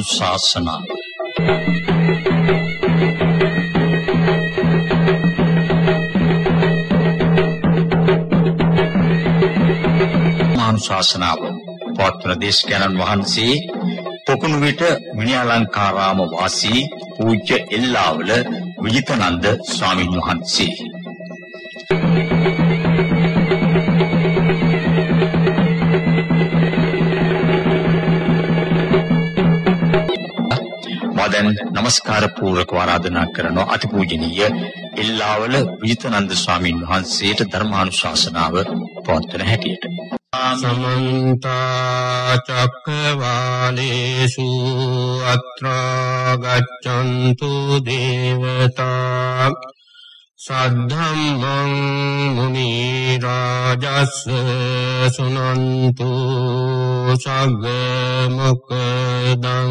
ධර්මානුශාසනාව ධර්මානුශාසනාව පවත්වන දේශකයන්න් වහන්සේ පොකුණු විට මිනිඅලංකාරාම වාසී පූජ්‍ය එල්ලාවල විජිතනන්ද ස්වාමීන් වහන්සේ. මදන් নমස්කාර පූර්වක ආරාධනා කරන අතිපූජනීය එල්ලාවල විජිතනන්ද ස්වාමීන් වහන්සේට ධර්මානුශාසනාව පවත්වන හැටියට. සමන්ත චක්කවාලේසු අත්‍රා ගච්ඡන්තු දේවතා සද්ධම්මං මුනි රාජස් සුනන්තු සග්ග මොක්ඛදං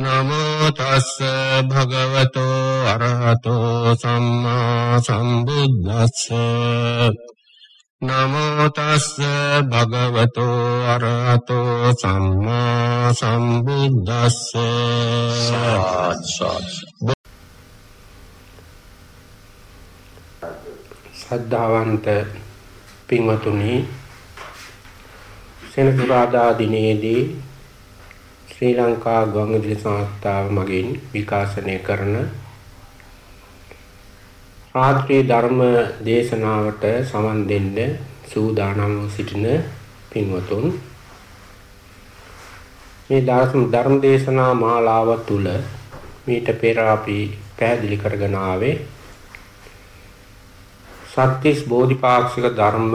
නමෝ තස්ස භගවතෝ අරහතෝ සම්මා සම්බුද්දස්ස නමෝ තස්ස භගවතෝ අරහතෝ සම්මා සම්බුද්දස්ස සද්ධාවන්ත පින්වතුනි සෙනසුරාදා දිනේදී ශ්‍රී ලංකා ගුවන්විදුලි සංස්ථාව මගින් විකාශනය කරන රාත්‍රී ධර්ම දේශනාවට සමන් දෙන්න සූදානම් සිටින පින්වතුන් මේ ධර්ම දේශනා මාලාව තුල මීට පෙර අපි පැහැදිලි කරගෙන ආවේ සත්‍තිස් බෝධිපාක්ෂික ධර්ම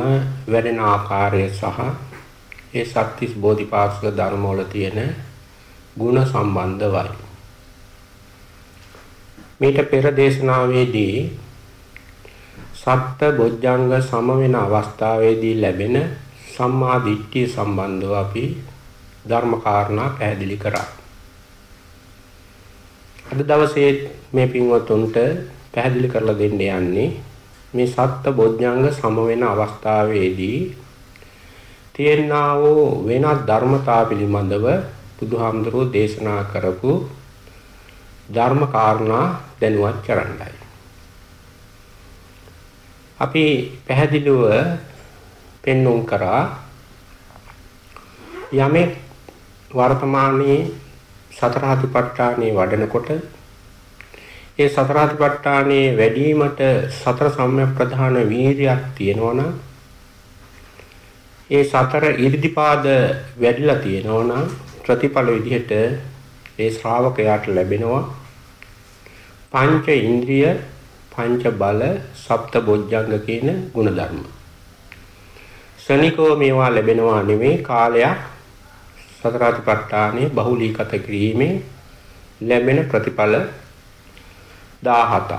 වැඩෙන ආකාරය සහ ඒ සත්‍තිස් බෝධිපාක්ෂික ධර්ම වල තියෙන ಗುಣ සම්බන්ධවයි. මේට පෙර දේශනාවේදී සත්ත බොජ්ජංග සම වෙන අවස්ථාවේදී ලැබෙන සම්මා දිට්ඨිය සම්බන්ධව අපි ධර්ම කාරණා පැහැදිලි කරා. අද දවසේ මේ පින්වතුන්ට පැහැදිලි කරලා දෙන්න යන්නේ මේ සත්ත බොජ්ජංග සම වෙන අවස්ථාවේදී තියෙනා වූ වෙනත් ධර්මතා පිළිබඳව බුදුහාමුදුරුවෝ දේශනා කරපු ධර්ම කාරණා දැනුවත් කරන්නයි. අපි පැහැදිලිව පෙන්눔 කරා යමෙක් වර්තමානයේ සතර හතිපට්ඨානේ වඩනකොට ඒ සතර හතිපට්ඨානේ වැඩිවීමට සතර සම්‍යක් ප්‍රධාන වීරියක් තියෙනවා ඒ සතර ඉර්ධිපාද වැඩිලා තියෙනවා ප්‍රතිඵල විදිහට ඒ ශ්‍රාවකයාට ලැබෙනවා පංච ඉන්ද්‍රිය පංච බල සප්ත බොජ්ජංග කියන ಗುಣධර්ම. ශනිකෝ මේවා ලැබෙනවා නෙමේ කාලයක් සතරාතිපට්ඨානේ බහුලීගත කිරීමේ ලැබෙන ප්‍රතිඵල 17ක්.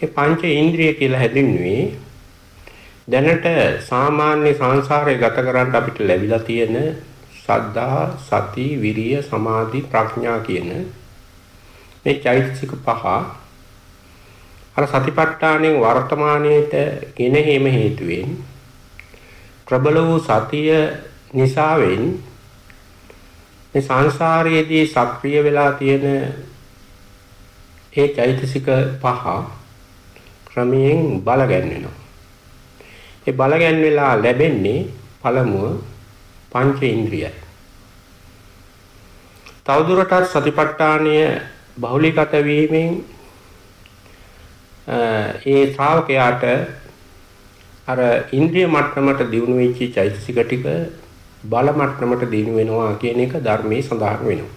ඒ පංච ඉන්ද්‍රිය කියලා හැදින්නුවේ දැනට සාමාන්‍ය සංසාරේ ගත කරන්න අපිට ලැබිලා තියෙන සද්ධා සති විරිය සමාධි ප්‍රඥා කියන මේ චෛතසික පහ අර සතිපට්ඨානෙන් වර්තමානයේට ගෙනෙහිම හේතුවෙන් ප්‍රබල වූ සතිය නිසාවෙන් මේ සංසාරයේදී සක්‍රිය වෙලා තියෙන ඒ චෛතසික පහ ක්‍රමයෙන් බල ගැන්වෙනවා. ඒ බල ගැන්වෙලා ලැබෙන්නේ පළමුව පංච ඉන්ද්‍රියයි. තවදුරටත් සතිපට්ඨානය බහුලීගත වීමෙන් ඒ ශ්‍රාවකයාට අර ඉන්ද්‍රිය මට්ටමට දියුණු වෙච්ච චෛතසික ටික බල මට්ටමට දියුණු වෙනවා කියන එක ධර්මයේ සඳහන් වෙනවා.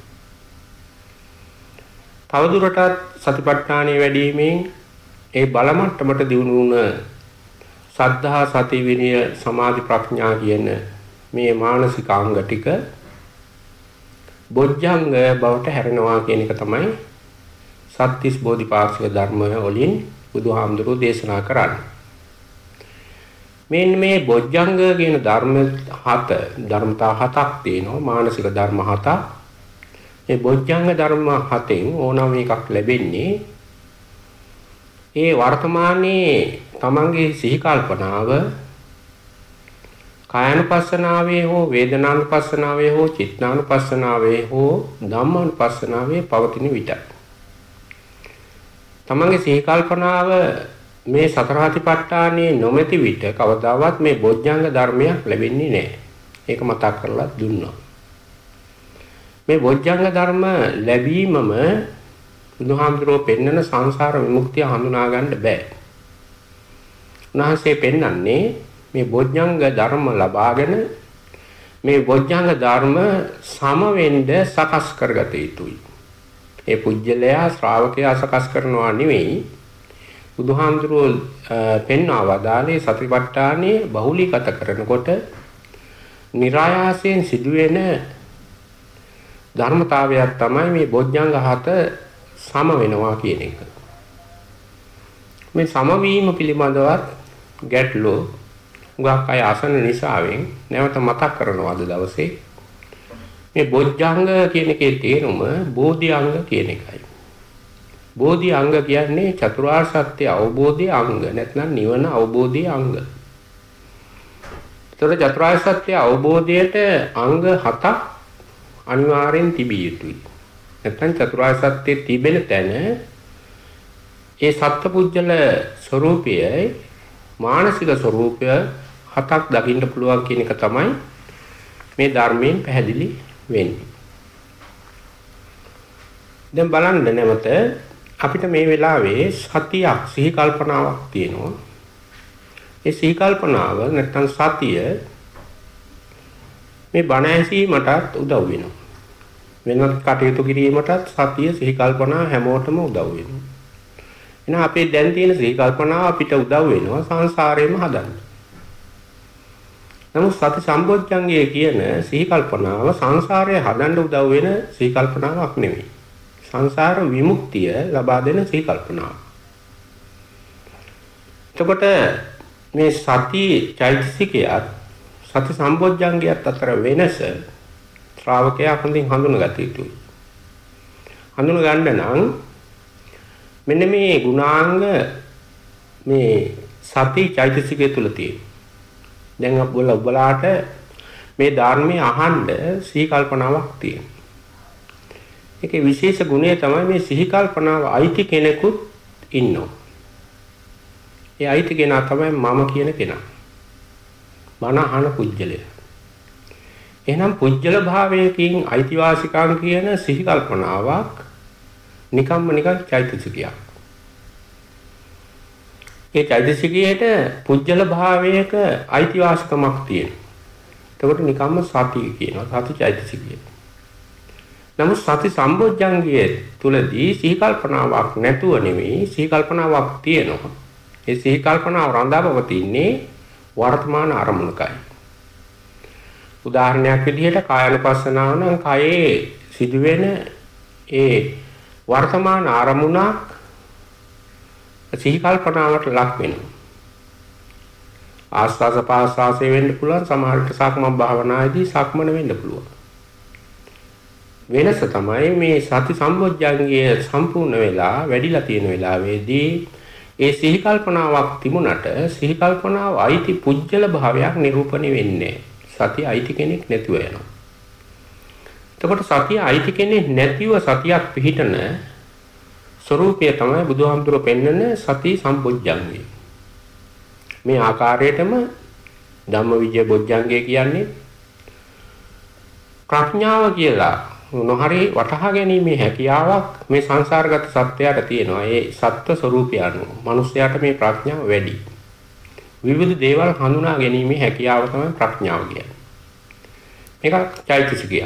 තවදුරටත් සතිපට්ඨානය වැඩිවීමෙන් ඒ බල මට්ටමට දියුණු වුණ සද්ධා සති විරිය සමාධි ප්‍රඥා කියන මේ මානසික අංග ටික බොජ්ජංග බවට හැරෙනවා කියන එක තමයි සත්‍තිස් බෝධිපාක්ෂික ධර්මය වලින් බුදුහාමුදුරුවෝ දේශනා කරන්නේ. මෙන්න මේ බොජ්ජංග කියන ධර්ම හත ධර්මතා හතක් තියෙනවා මානසික ධර්ම හතක්. මේ බොජ්ජංග ධර්ම හතෙන් ඕනම එකක් ලැබෙන්නේ ඒ වර්තමානයේ තමන්ගේ සිහි කල්පනාව කායानुපස්සනාවේ හෝ වේදනානුපස්සනාවේ හෝ චිත්තානුපස්සනාවේ හෝ ධම්මානුපස්සනාවේ පවතින විටයි. තමන්ගේ සිහි කල්පනාව මේ සතරාතිපට්ඨානයේ නොමැති විට කවදාවත් මේ බොජ්ජංග ධර්මයක් ලැබෙන්නේ නැහැ. ඒක මතක් කරලා දුන්නා. මේ බොජ්ජංග ධර්ම ලැබීමම බුදුහාමුදුරුවෝ පෙන්වන සංසාර විමුක්තිය හඳුනා ගන්න බෑ. උන්වහන්සේ පෙන්වන්නේ මේ බොජ්ජංග ධර්ම ලබාගෙන මේ බොජ්ජංග ධර්ම සම වෙන්න සකස් කරගත යුතුයි. ඒ පුජ්‍යලයා ශ්‍රාවකයා සකස් කරනවා නෙවෙයි බුදුහාමුදුරුවෝ පෙන්වා වදාළේ සතිපට්ඨානයේ බහුලීගත කරනකොට નિરાයාසයෙන් සිදුවෙන ධර්මතාවයක් තමයි මේ බොජ්ජංග හත සම වෙනවා කියන එක. මේ සමවීම පිළිබඳවත් ගැටලු උගක් අය අසන නිසාවෙන් නැවත මතක් කරනවා අද දවසේ මේ බොජ්ජංග කියන එකේ තේරුම බෝධි අංග කියන එකයි. බෝධි අංග කියන්නේ චතුරාර්ය සත්‍ය අවබෝධයේ අංග නැත්නම් නිවන අවබෝධයේ අංග. ඒතර චතුරාර්ය සත්‍ය අවබෝධයට අංග හතක් අනිවාර්යෙන් තිබිය යුතුයි. නැත්නම් චතුරාර්ය සත්‍ය තිබෙන තැන ඒ සත්පුජ්‍යල ස්වરૂපයයි මානසික ස්වરૂපය හතක් දකින්න පුළුවන් කියන එක තමයි මේ ධර්මයෙන් පැහැදිලි වෙන්නේ. දැන් බලන්න නැවත අපිට මේ වෙලාවේ සතියක් සිහි කල්පනාවක් තියෙනවා. ඒ සිහි කල්පනාව නැත්තම් සතිය මේ බණ ඇසීමටත් උදව් වෙනවා. වෙනත් කටයුතු කිරීමටත් සතිය සිහි කල්පනා හැමෝටම උදව් වෙනවා. එහෙනම් අපේ දැන් තියෙන සිහි කල්පනාව අපිට උදව් වෙනවා සංසාරේම හදන්න. නමුත් සති සම්බොජ්ජංගය කියන සිහි කල්පනාව සංසාරය හදන්න උදව් වෙන සිහි කල්පනාවක් නෙමෙයි. සංසාර විමුක්තිය ලබා දෙන සිහි කල්පනාව. එතකොට මේ සති චෛතසිකයත් සති සම්බොජ්ජංගයත් අතර වෙනස ශ්‍රාවකයා හොඳින් හඳුනගත යුතුයි. හඳුන ගන්න නම් මෙන්න මේ ගුණාංග මේ සති චෛතසිකය තුල තියෙනවා. දැන් ඔබලා ඔබලාට මේ ධර්මයේ අහන්න සිහි කල්පනාවක් තියෙනවා. ඒකේ විශේෂ ගුණය තමයි මේ සිහි කල්පනාව අයිති කෙනෙකුත් ඉන්නවා. ඒ අයිති කෙනා තමයි මම කියන කෙනා. මන අහන පුජ්‍යලය. එහෙනම් පුජ්‍යල භාවයකින් අයිතිවාසිකම් කියන සිහි කල්පනාවක් නිකම්ම නිකන් චෛතසිකයක්. ඒ චෛතසිකයේට පුජ්‍යල භාවයක අයිතිවාසිකමක් තියෙනවා. එතකොට නිකම්ම සතිය කියනවා. සති චෛතසිකය. නමුත් සති සම්බොජ්ජංගයේ තුලදී සිහි කල්පනාවක් නැතුව නෙවෙයි සිහි කල්පනාවක් තියෙනවා. ඒ සිහි කල්පනාව රඳාපවතින්නේ වර්තමාන අරමුණකයි. උදාහරණයක් විදිහට කායනුපස්සනාව නම් කයේ සිදුවෙන ඒ වර්තමාන අරමුණක් සිහි කල්පනාවට ලක් වෙනවා. ආස්වාස පාස්වාසය වෙන්න පුළුවන් සමහරට සක්මන් භාවනාවේදී සක්මන වෙන්න පුළුවන්. වෙනස තමයි මේ සති සම්බොජ්ජංගය සම්පූර්ණ වෙලා වැඩිලා තියෙන වෙලාවේදී ඒ සිහි කල්පනාවක් තිබුණට සිහි කල්පනාව අයිති පුජ්‍යල භාවයක් නිරූපණය වෙන්නේ සතිය අයිති කෙනෙක් නැතුව යනවා. එතකොට සතිය අයිති කෙනෙක් නැතිව සතියක් පිහිටන ස්වરૂපය තමයි බුදුහාමුදුරුවෝ පෙන්වන සති සම්බොජ්ජංගය. මේ ආකාරයටම ධම්මවිජය බොජ්ජංගය කියන්නේ ප්‍රඥාව කියලා නොහරි වටහා ගැනීමේ හැකියාවක් මේ සංසාරගත සත්‍යයට තියෙනවා. ඒ සත්ව ස්වરૂපය අනුව. මිනිස්යාට මේ ප්‍රඥාව වැඩි. විවිධ දේවල් හඳුනා ගැනීමේ හැකියාව තමයි ප්‍රඥාව කියන්නේ. මේක චෛතසිකය.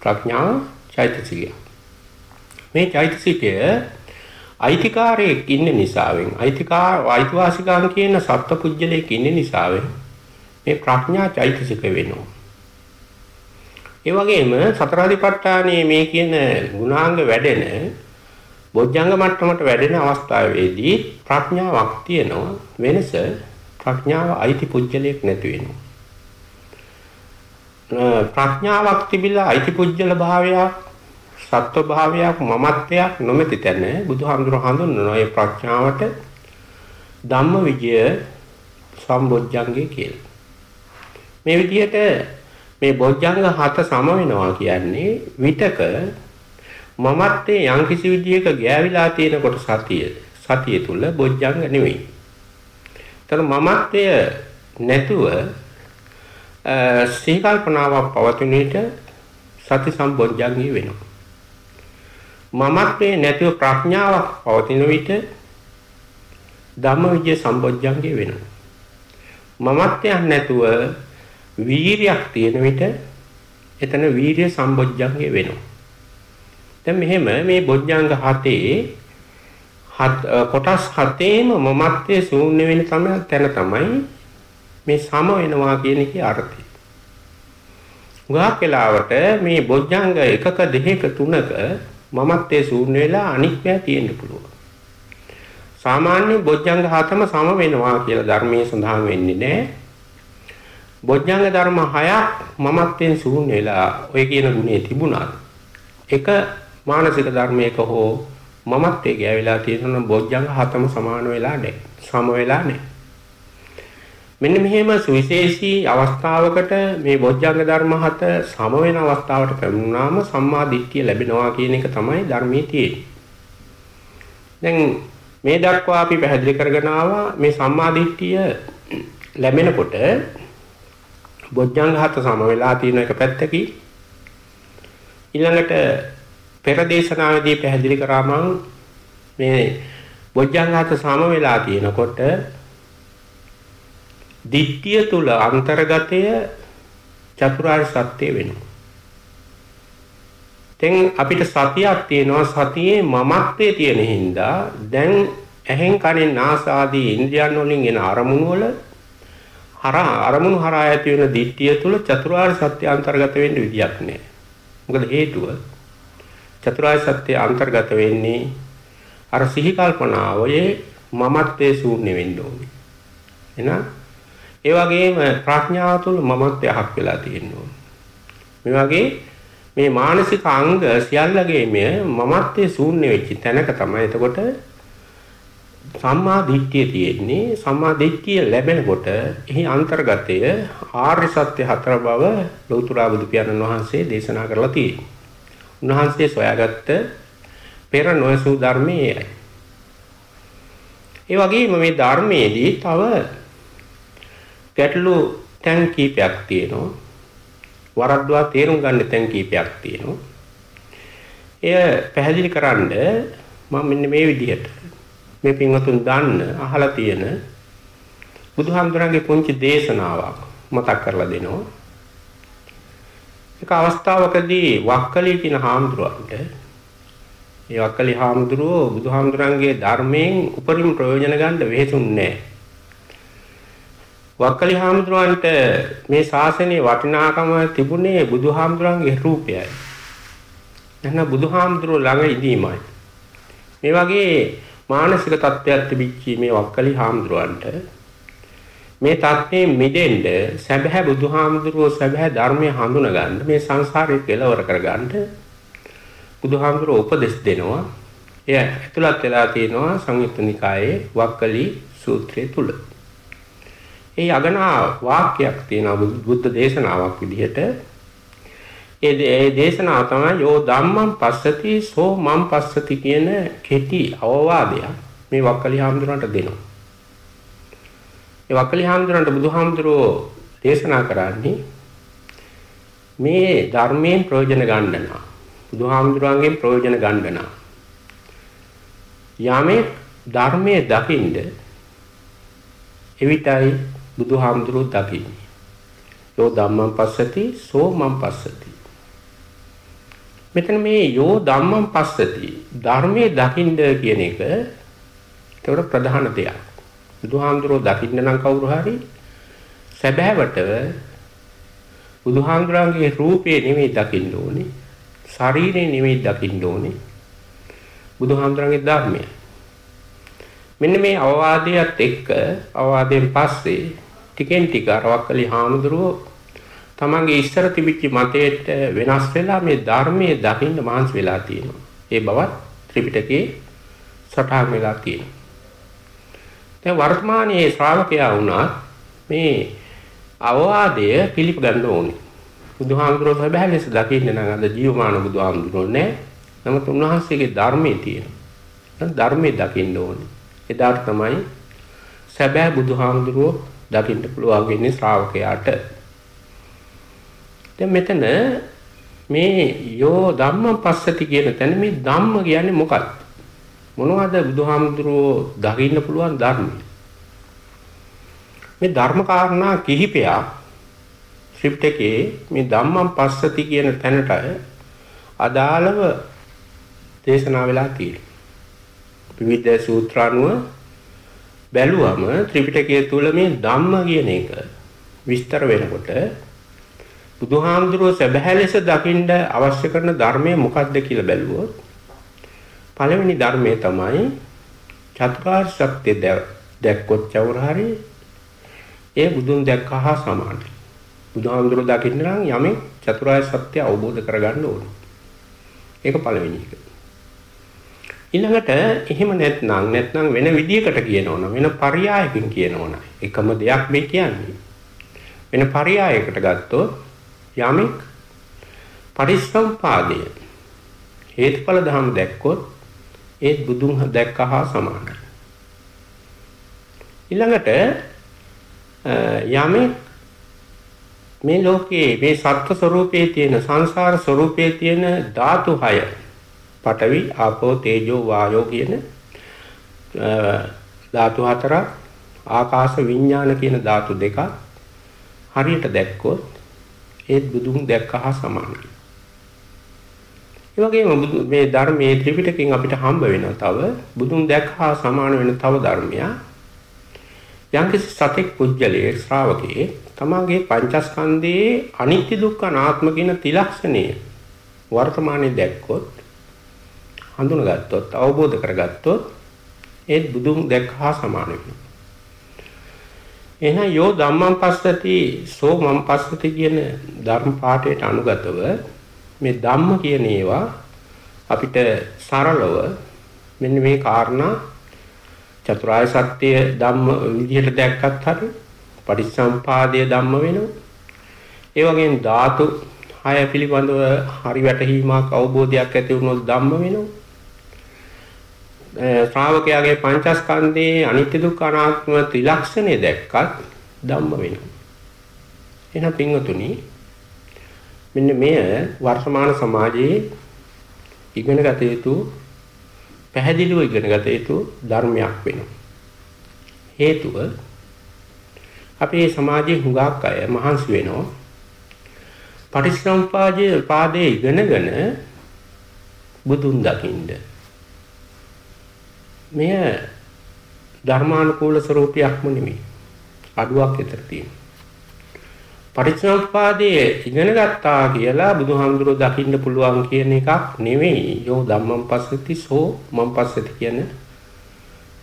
ප්‍රඥාව චෛතසිකය. මේ චෛතසිකය අයිතිකාරයෙක් ඉන්න නිසාවෙන් අයිතිකාර අයිතිවාසිකම් කියන සත්පුජ්‍යලයක් ඉන්න නිසාවෙන් මේ ප්‍රඥා චෛතසික වෙනවා. ඒ වගේම සතරාදිපට්ඨානයේ මේ කියන ගුණාංග වැඩෙන බොජ්ජංග මට්ටමට වැඩෙන අවස්ථාවේදී ප්‍රඥාවක් තියෙනවා වෙනස ප්‍රඥාව අයිති පුජ්‍යලයක් නැති වෙනවා. ප්‍රඥාවක් තිබිලා අයිති පුජ්‍යල භාවයක් සත්ව භාවයක් මමත්වයක් නොමැති තැන බුදුහාමුදුර හඳුන්වනවා ඒ ප්‍රඥාවට ධම්ම විජය සම්බොජ්ජංගේ කියලා. මේ විදිහට මේ බොජ්ජංග හත සම වෙනවා කියන්නේ විතක මමත්වයේ යම්කිසි විදිහක ගෑවිලා තියෙනකොට සතිය සතිය තුල බොජ්ජංග නෙවෙයි. ତර මමත්වය නැතුව සිහි කල්පනාවක් පවතින විට සති සම්බොජ්ජංගී වෙනවා. මමත්වයේ නැතිව ප්‍රඥාවක් පවතින විට ධම්මවිජය සම්බොජ්ජංගේ වෙනවා. මමත්වයක් නැතුව වීරියක් තියෙන විට එතන වීරිය සම්බොජ්ජංගේ වෙනවා. දැන් මෙහෙම මේ බොජ්ජංග හතේ හත් කොටස් හතේම මමත්වයේ ශූන්‍ය වෙන තමයි තැන තමයි මේ සම වෙනවා කියන එකේ අර්ථය. ගාක් වෙලාවට මේ බොජ්ජංග එකක දෙකක තුනක මමත්වයේ ශූන්‍ය වෙලා අනික් පැය තියෙන්න පුළුවන්. සාමාන්‍ය බොජ්ජංග හතම සම වෙනවා කියලා ධර්මයේ සඳහන් වෙන්නේ නැහැ. බොජ්ජංග ධර්ම හයක් මමත්වයෙන් ශූන්‍ය වෙලා ඔය කියන ගුණේ තිබුණා. එක මානසික ධර්මයක හෝ මමත්වයේ ගෑවිලා තියෙන බොජ්ජංග හතම සමාන වෙලා නැහැ. සම වෙලා නැහැ. මෙන්න මෙහෙම සුවිශේෂී අවස්ථාවකට මේ බොජ්ජංග ධර්ම හත සම වෙන අවස්ථාවට පැමුණාම සම්මා දිට්ඨිය ලැබෙනවා කියන එක තමයි ධර්මයේ තියෙන්නේ. දැන් මේ දක්වා අපි පැහැදිලි කරගෙන ආවා මේ සම්මා දිට්ඨිය ලැබෙනකොට බොජ්ජංග හත සම වෙලා තියෙන එක පැත්තකින් ඊළඟට පෙර දේශනාවේදී පැහැදිලි කරා මම මේ බොජ්ජංග හත සම වෙලා තියෙනකොට දිට්ඨිය තුල අන්තර්ගතය චතුරාර්ය සත්‍ය වෙනවා. දැන් අපිට සතියක් තියෙනවා සතියේ මමත්වයේ තියෙන හින්දා දැන් ඇහෙන් කනෙන් නාස ආදී ඉන්ද්‍රියන් වලින් එන අරමුණු වල හරහා අරමුණු හරහා ඇති වෙන දිට්ඨිය තුල චතුරාර්ය සත්‍ය අන්තර්ගත වෙන්න විදියක් නෑ. මොකද හේතුව චතුරාර්ය සත්‍ය අන්තර්ගත වෙන්නේ අර සිහි කල්පනාවයේ මමත්වයේ ශූන්‍ය වෙන්න ඕනේ. එහෙනම් ඒ වගේම ප්‍රඥාව තුළ මමත්වයක් වෙලා තියෙනවා. මේ වගේ මේ මානසික අංග සියල්ලගේම මමත්වයේ ශූන්‍ය වෙච්ච තැනක තමයි එතකොට සම්මා දිට්ඨිය තියෙන්නේ. සම්මා දිට්ඨිය ලැබෙනකොට එහි අන්තර්ගතය ආර්ය සත්‍ය හතර බව ලෞතර බුදු පියාණන් වහන්සේ දේශනා කරලා තියෙනවා. උන්වහන්සේ සොයාගත්ත පෙර නොයසූ ධර්මයේයි. ඒ වගේම මේ ධර්මයේදී තව ගැටලු තැන් කීපයක් තියෙනවා. වරද්දවා තේරුම් ගන්න තැන් කීපයක් තියෙනවා. එය පැහැදිලි කරන්න මම මෙන්න මේ විදිහට මේ පින්වතුන් දන්න අහලා තියෙන බුදුහාමුදුරන්ගේ පුංචි දේශනාවක් මතක් කරලා දෙනවා. එක අවස්ථාවකදී වක්කලී කියන හාමුදුරුවන්ට ඒ වක්කලී හාමුදුරුවෝ බුදුහාමුදුරන්ගේ ධර්මයෙන් උපරිම ප්‍රයෝජන ගන්න වෙහෙසුන්නේ නැහැ. වක්කලි හාමුදුරුවන්ට මේ ශාසනයේ වටිනාකම තිබුණේ බුදුහාමුදුරන්ගේ රූපයයි. එහෙනම් බුදුහාමුදුරුව ළඟ ඉඳීමයි. මේ වගේ මානසික තත්ත්වයක් තිබිච්ච මේ වක්කලි හාමුදුරුවන්ට මේ තත්ත්වයෙන් මිදෙන්න සැබෑ බුදුහාමුදුරුව සැබෑ ධර්මය හඳුන ගන්න මේ සංසාරේ කෙලවර කරගන්න බුදුහාමුදුරුව උපදෙස් දෙනවා. එය ඇතුළත් වෙලා තියෙනවා සංයුත්ත නිකායේ වක්කලි සූත්‍රය තුල. ඒ අගනා වාක්‍යයක් තියෙනවා බුද්ධ දේශනාවක් විදිහට. ඒ ඒ දේශනාව තමයි යෝ ධම්මං පස්සති සෝ මම් පස්සති කියන කෙටි අවවාදයක් මේ වක්කලි හාමුදුරන්ට දෙනවා. ඒ වක්කලි හාමුදුරන්ට බුදුහාමුදුරෝ දේශනා කරන්නේ මේ ධර්මයෙන් ප්‍රයෝජන ගන්න නා. බුදුහාමුදුරන්ගෙන් ප්‍රයෝජන ගන්න නා. යමේ ධර්මයේ දකින්ද එවිටයි බුදුහාමුදුරුවෝ දකින්නේ. යෝ ධම්මං පස්සති සෝ මං පස්සති. මෙතන මේ යෝ ධම්මං පස්සති ධර්මයේ දකින්න කියන එක ඒකට ප්‍රධාන දෙයක්. බුදුහාමුදුරුවෝ දකින්න නම් කවුරු හරි සැබෑවට බුදුහාමුදුරන්ගේ රූපේ නෙමෙයි දකින්න ඕනේ. ශරීරේ නෙමෙයි දකින්න ඕනේ. බුදුහාමුදුරන්ගේ ධර්මය. මෙන්න මේ අවවාදයට එක්ක අවවාදයෙන් පස්සේ ටිකෙන් ටික රවක්කලි හාමුදුරුවෝ තමන්ගේ ඉස්සර තිබිච්ච මතයට වෙනස් වෙලා මේ ධර්මයේ දකින්න මහන්සි වෙලා තියෙනවා. ඒ බවත් ත්‍රිපිටකේ සටහන් වෙලා තියෙනවා. දැන් වර්තමානයේ ශ්‍රාවකයා වුණා මේ අවවාදය පිළිපගන්න ඕනේ. බුදුහාමුදුරුවෝ සබහැ ලෙස දකින්න නම් අද ජීවමාන බුදුහාමුදුරුවෝ නෑ. නමුත් උන්වහන්සේගේ ධර්මයේ තියෙනවා. ධර්මයේ දකින්න ඕනේ. එදාට තමයි සැබෑ බුදුහාමුදුරුවෝ දකින්න පුළුවන් වෙන්නේ ශ්‍රාවකයාට. දැන් මෙතන මේ යෝ ධම්ම පස්සති කියන තැන මේ ධම්ම කියන්නේ මොකක්ද? මොනවද බුදුහාමුදුරුවෝ දකින්න පුළුවන් ධර්ම? මේ ධර්ම කාරණා කිහිපයක් ත්‍රිපිටකේ මේ ධම්මං පස්සති කියන තැනට අදාළව දේශනා වෙලා තියෙනවා. විවිධ සූත්‍රානුව බැලුවම ත්‍රිපිටකය තුල මේ ධම්ම කියන එක විස්තර වෙනකොට බුදුහාමුදුරුවෝ සැබෑ ලෙස දකින්න අවශ්‍ය කරන ධර්මය මොකක්ද කියලා බැලුවොත් පළවෙනි ධර්මය තමයි චතුරාර්ය සත්‍ය දැක්කොත් චවරහරි ඒ බුදුන් දැක්කා හා සමානයි. බුදුහාමුදුරුවෝ දකින්න නම් යමෙක් චතුරාර්ය සත්‍ය අවබෝධ කරගන්න ඕනේ. ඒක පළවෙනි එක. ඊළඟට එහෙම නැත්නම් නැත්නම් වෙන විදියකට කියනවනම් වෙන පරයයකින් කියනවනම් එකම දෙයක් මේ කියන්නේ. වෙන පරයයකට ගත්තොත් යමෙක් පරිසම්පාදය හේතුඵල ධර්ම දැක්කොත් ඒත් බුදුන් දැක්කා හා සමානයි. ඊළඟට යමෙක් මේ ලෝකයේ මේ සත්ත්ව ස්වરૂපයේ තියෙන සංසාර ස්වરૂපයේ තියෙන ධාතු 6 පඨවි ආපෝ තේජෝ වායෝ කියන ධාතු හතරක් ආකාශ විඥාන කියන ධාතු දෙකක් හරියට දැක්කොත් ඒත් බුදුන් දැක්කහා සමානයි. ඒ වගේම මේ ධර්මයේ ත්‍රිපිටකයෙන් අපිට හම්බ වෙනවා තව බුදුන් දැක්කහා සමාන වෙන තව ධර්මයක්. යම්කිසි සතෙක් පුජ්‍යලයේ ශ්‍රාවකේ තමාගේ පංචස්කන්ධයේ අනිත්‍ය දුක්ඛ අනාත්ම කියන තිලක්ෂණය වර්තමානයේ දැක්කොත් හඳුනගත්තොත් අවබෝධ කරගත්තොත් ඒත් බුදුන් දැක්කහා සමාන වෙනවා. එහෙනම් යෝ ධම්මං පස්සති සෝ මං පස්සති කියන ධර්ම පාඨයට අනුගතව මේ ධම්ම කියන ඒවා අපිට සරලව මෙන්න මේ කාරණා චතුරාර්ය සත්‍ය ධම්ම විදිහට දැක්කත් හරි පටිච්චසම්පාදයේ ධම්ම වෙනවා. ඒ වගේම ධාතු හය පිළිබඳව හරි වැටහීමක් අවබෝධයක් ඇති වුණොත් ධම්ම වෙනවා. ශ්‍රාවකයාගේ පංචස්කන්ධයේ අනිත්‍ය දුක්ඛ අනාත්ම ත්‍රිලක්ෂණය දැක්කත් ධම්ම වෙනවා. එහෙනම් පින්වතුනි මෙන්න මෙය වර්තමාන සමාජයේ ඉගෙන ගත යුතු පැහැදිලිව ඉගෙන ගත යුතු ධර්මයක් වෙනවා. හේතුව අපේ සමාජයේ හුඟක් අය මහන්සි වෙනවා. පටිච්චසමුපාදයේ පාදයේ ඉගෙනගෙන බුදුන් දකින්න. මෙය ධර්මානුකූල ස්වરૂපයක්ම නෙමෙයි. අඩුවක් විතර තියෙනවා. පටිච්චසමුප්පාදයේ ඉගෙන ගත්තා කියලා බුදුහාමුදුරුවෝ දකින්න පුළුවන් කියන එකක් නෙවෙයි. යෝ ධම්මං පස්සති සෝ මං පස්සති කියන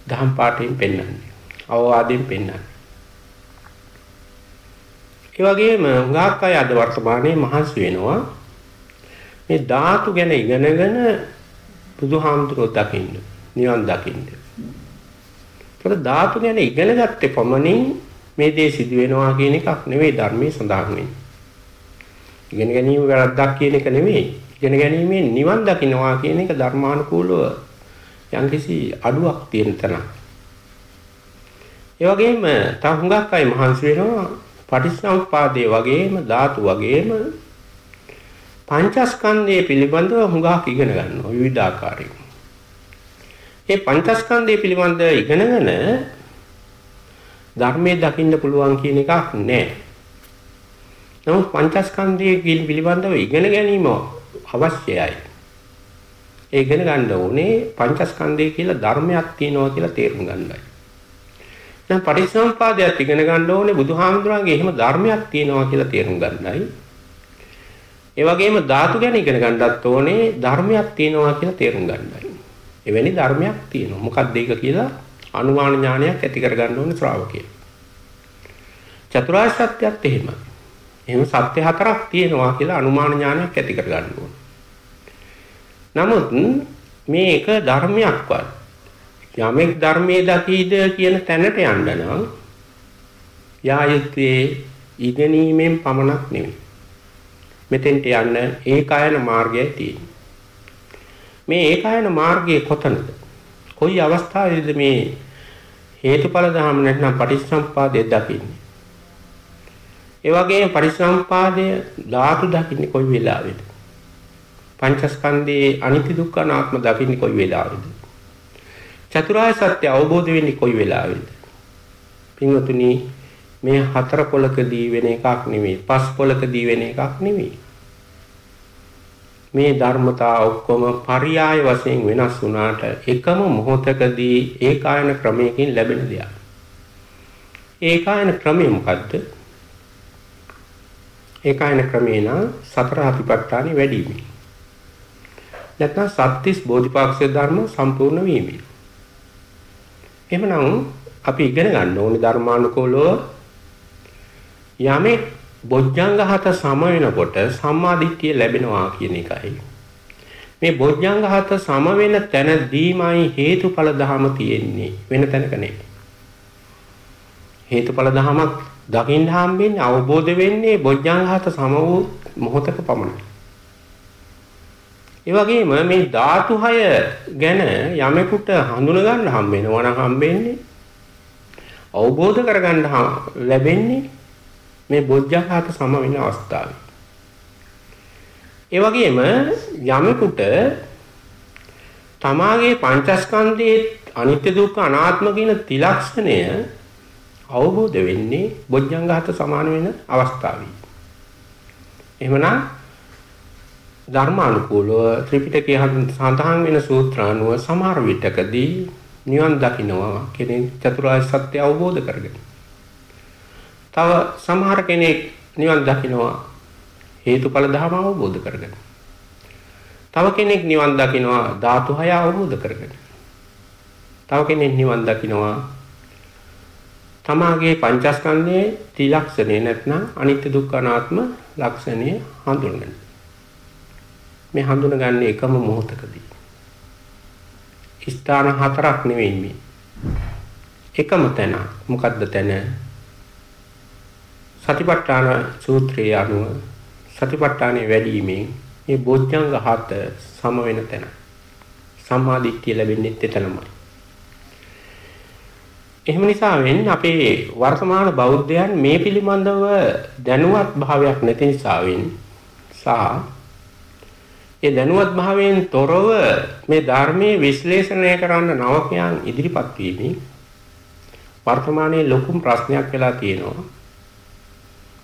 දහම් පාඨයෙන් පෙන්වන්නේ. අවවාදයෙන් පෙන්වන්නේ. ඒ වගේම හුඟක් අය අද වර්තමානයේ මහන්සි වෙනවා මේ ධාතු ගැන ඉගෙනගෙන බුදුහාමුදුරුවෝ දකින්න. නිවන් දකින්න. ඒතර ධාතු ගැන ඉගෙන ගත්තේ පමණින් මේ දේ සිදු වෙනවා කියන එකක් නෙවෙයි ධර්මයේ සඳහන් වෙන්නේ. ඉගෙන ගැනීම වැරද්දක් කියන එක නෙවෙයි. ඉගෙන ගැනීමෙන් නිවන් දකින්නවා කියන එක ධර්මානුකූලව යම්කිසි අඩුවක් තියෙන තැනක්. ඒ වගේම තව හුඟක් අය මහන්සි වෙනවා පටිච්චසමුප්පාදයේ වගේම ධාතු වගේම පංචස්කන්ධය පිළිබඳව හුඟක් ඉගෙන ගන්නවා විවිධාකාරයෙන්. මේ පංචස්කන්ධය පිළිබඳ ඉගෙනගෙන ධර්මයේ දකින්න පුළුවන් කියන එකක් නැහැ. නමුත් පංචස්කන්ධයේ පිළිබඳව ඉගෙන ගැනීම අවශ්‍යයි. ඒ ඉගෙන ගන්න ඕනේ පංචස්කන්ධය කියලා ධර්මයක් තියෙනවා කියලා තේරුම් ගන්නයි. දැන් පටිච්චසමුපාදයක් ඉගෙන ගන්න ඕනේ බුදුහාමුදුරන්ගේ එහෙම ධර්මයක් තියෙනවා කියලා තේරුම් ගන්නයි. ඒ වගේම ධාතු ගැන ඉගෙන ගන්නත් ඕනේ ධර්මයක් තියෙනවා කියලා තේරුම් ගන්නයි. එවැනි ධර්මයක් තියෙනවා. මොකක්ද ඒක කියලා අනුමාන ඥානයක් ඇති කරගන්න ඕනේ ශ්‍රාවකයා. චතුරාර්ය සත්‍යයත් එහෙමයි. එහෙම සත්‍ය හතරක් තියෙනවා කියලා අනුමාන ඥානයක් ඇති කරගන්න ඕනේ. නමුත් මේ එක ධර්මයක්වත් යමෙක් ධර්මයේ දකීද කියන තැනට යන්න නම් යායුත්තේ ඉගෙනීමෙන් පමණක් නෙවෙයි. මෙතෙන්ට යන්න ඒකායන මාර්ගයයි තියෙන්නේ. මේ ඒකායන මාර්ගයේ කොතනද? කොයි අවස්ථාවේද මේ හේතුඵල ධර්ම නැත්නම් පටිච්චසම්පාදය දකින්නේ? ඒ වගේම පරිසම්පාදය ධාතු දකින්නේ කොයි වෙලාවෙද? පංචස්කන්ධයේ අනිත්‍ය දුක්ඛ අනාත්ම දකින්නේ කොයි වෙලාවෙද? චතුරාර්ය සත්‍ය අවබෝධ වෙන්නේ කොයි වෙලාවෙද? පින්වතුනි මේ හතර පොලකදී වෙන එකක් නෙමෙයි පස් පොලකදී වෙන එකක් නෙමෙයි මේ ධර්මතා ඔක්කොම පරියාය වශයෙන් වෙනස් වුණාට එකම මොහොතකදී ඒකායන ක්‍රමයකින් ලැබෙන දෙයක්. ඒකායන ක්‍රමය මොකද්ද? ඒකායන ක්‍රමේ නම් සතර අතිපට්ඨානෙ වැඩි වීම. නැත්නම් සත්‍තිස් බෝධිපාක්ෂිය ධර්ම සම්පූර්ණ වීම. එහෙමනම් අපි ඉගෙන ගන්න ඕනේ ධර්මානුකූලව යමෙක් බොජ්ජංග හත සම වෙනකොට සම්මාදිට්ඨිය ලැබෙනවා කියන එකයි. මේ බොජ්ජංග හත සම වෙන තැනදීමයි හේතුඵල ධහම තියෙන්නේ වෙන තැනක නෙවෙයි. හේතුඵල ධහමක් දකින්න හම්බෙන්නේ අවබෝධ වෙන්නේ බොජ්ජංග හත සම වූ මොහොතක පමණයි. ඒ වගේම මේ ධාතු 6 ගැන යමෙකුට හඳුන ගන්න හම්බ වෙනවා නම් හම්බෙන්නේ අවබෝධ කරගන්න ලැබෙන්නේ මේ බොජ්ජංගහත සම වෙන අවස්ථාවේ. ඒ වගේම යමෙකුට තමාගේ පංචස්කන්ධයේ අනිත්‍ය දුක්ඛ අනාත්ම කියන ත්‍රිලක්ෂණය අවබෝධ වෙන්නේ බොජ්ජංගහත සමාන වෙන අවස්ථාවේ. එහෙමනම් ධර්මානුකූලව ත්‍රිපිටකයේ සඳහන් වෙන සූත්‍රානුව සමහර විටකදී නිවන් දකින්නවා කෙනෙක් චතුරාර්ය සත්‍ය අවබෝධ කරගෙන. තව සමහර කෙනෙක් නිවන් දකින්නවා හේතුඵල ධර්ම අවබෝධ කරගෙන. තව කෙනෙක් නිවන් දකින්නවා ධාතු හය අවබෝධ කරගෙන. තව කෙනෙක් නිවන් දකින්නවා තමාගේ පංචස්කන්ධයේ ත්‍රිලක්ෂණේ නැත්නම් අනිත්‍ය දුක්ඛ අනාත්ම ලක්ෂණය හඳුනගන්න. මේ හඳුනගන්නේ එකම මොහොතකදී. ස්ථාන හතරක් නෙවෙයි මේ. එකම තැන. මොකද්ද තැන? සතිපට්ඨාන සූත්‍රයේ අනුව සතිපට්ඨානෙ වැඩිීමෙන් මේ බොජ්ජංග හත සම වෙන තැන. සම්මාදිට්ඨිය ලැබෙන්නේ එතනමයි. එහෙම නිසා වෙන්නේ අපේ වර්තමාන බෞද්ධයන් මේ පිළිබඳව දැනුවත් භාවයක් නැති නිසා සහ ඒ දැනුවත් භාවයෙන් තොරව මේ ධර්මයේ විශ්ලේෂණය කරන්න නවකයන් ඉදිරිපත් වීමෙන් වර්තමානයේ ලොකුම ප්‍රශ්නයක් වෙලා තියෙනවා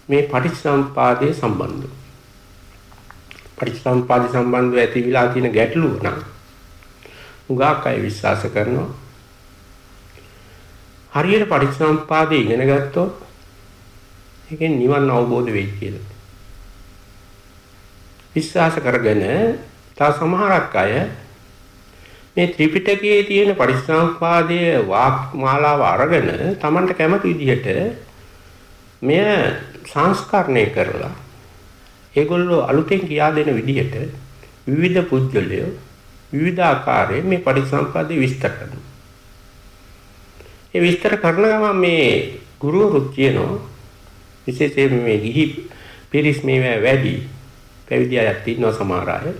මේ පටිච්චසමුපාදයේ සම්බන්ධව. පටිච්චසමුපාදයේ සම්බන්ධව ඇති විලා තියෙන ගැටලුව නම් උගාක් අය විශ්වාස කරනවා. හරියට පටිච්චසමුපාදයේ ඉගෙන ගත්තොත් ඒකෙන් නිවන් අවබෝධ වෙයි කියලා. විශ්වාස කරගෙන තව සමහරක් අය මේ ත්‍රිපිටකයේ තියෙන පරිසම්පාදයේ වාක් මාලාව අරගෙන Tamanට කැමති විදිහට මෙය සංස්කරණය කරලා ඒගොල්ලෝ අලුතෙන් කියා දෙන විදිහට විවිධ පුද්ගලයෝ විවිධ ආකාරයෙන් මේ පරිසම්පාදේ විස්තර කරනවා. ඒ විස්තර කරන ගමන් මේ ගුරුවරු කියනවා විශේෂයෙන් මේ ගිහි පිරිස් මේවා වැඩි පැවිදි අයත් ඉන්නවා සමහර අය.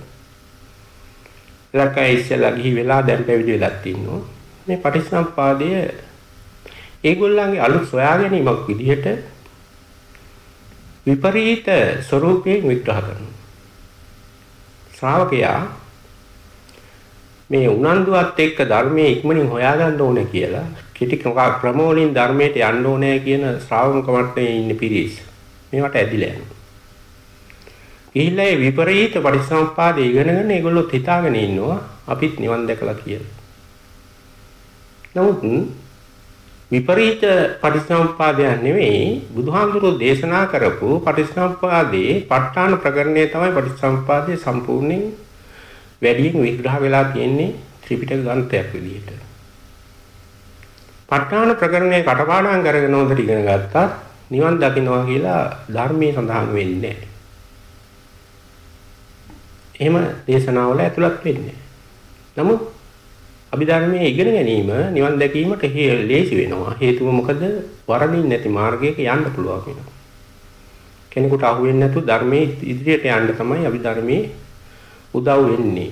ලකයි ඉස්සලා ගිහි වෙලා දැන් පැවිදි වෙලත් ඉන්නවා. මේ පටිච්චසමුපාදය ඒගොල්ලන්ගේ අලුත් සොයා ගැනීමක් විදිහට විපරීත ස්වરૂපයෙන් විග්‍රහ කරනවා. ශ්‍රාවකයා මේ උනන්දුවත් එක්ක ධර්මයේ ඉක්මනින් හොයාගන්න ඕනේ කියලා කිටි ක්‍රමවලින් ධර්මයට යන්න ඕනේ කියන ශ්‍රාවක මට්ටමේ ඉන්න පිරිස් මේවට ඇදිලා යනවා. ගිහිල්ලා ඒ විපරීත පරිසම්පාදේ ඉගෙනගෙන ඒගොල්ලෝ හිතාගෙන ඉන්නවා අපිත් නිවන් දැකලා කියලා. නමුත් විපරීත පටිච්චසමුප්පාදයක් නෙවෙයි බුදුහාමුදුරුවෝ දේශනා කරපු පටිච්චසමුප්පාදේ ප ဋ ාණ ප්‍රකරණය තමයි පටිච්චසමුප්පාදේ සම්පූර්ණයෙන් වැඩියෙන් විග්‍රහ වෙලා තියෙන්නේ ත්‍රිපිටක ග්‍රන්ථයක් විදිහට. ප ဋ ාණ ප්‍රකරණයේ කටපාඩම් කරගෙන හොඳට ඉගෙන ගත්තත් නිවන් දකින්නවා කියලා ධර්මයේ සඳහන් වෙන්නේ නැහැ. එහෙම දේශනාවල ඇතුළත් වෙන්නේ. නමුත් අභිධර්මයේ ඉගෙන ගැනීම නිවන් දැකීමට ලේසි වෙනවා. හේතුව මොකද? වරදින් නැති මාර්ගයක යන්න පුළුවන් වෙනවා. කෙනෙකුට අහු වෙන්නේ නැතුව ධර්මයේ ඉදිරියට යන්න තමයි අභිධර්මයේ උදව් වෙන්නේ.